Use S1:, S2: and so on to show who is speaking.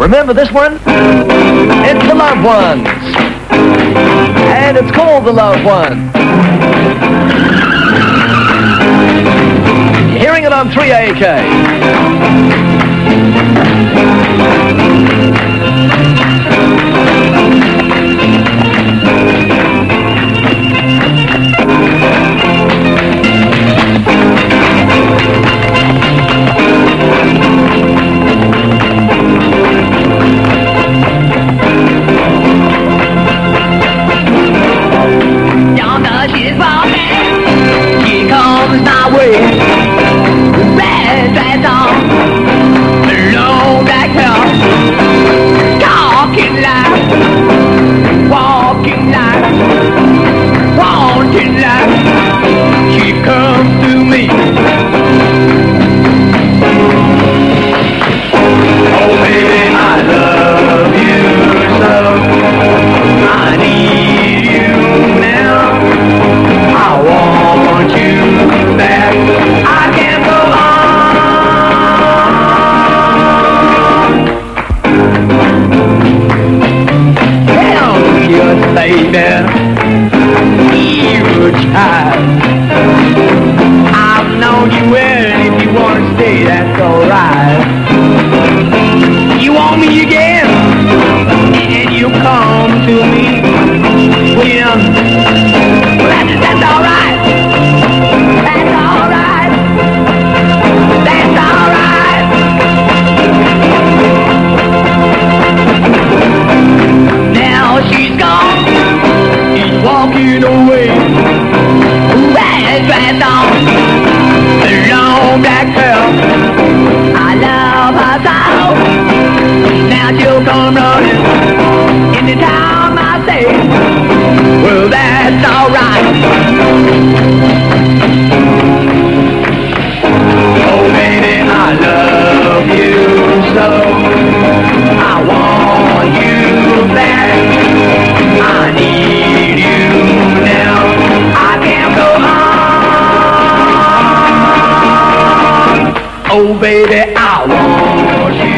S1: Remember this one? It's the loved ones. And it's called the loved one. You're hearing it on 3AK.
S2: Walking away. Red dress on. Long black hair. I love her so. Now she'll come running. Anytime I say, well, that's alright. Oh, baby, I want you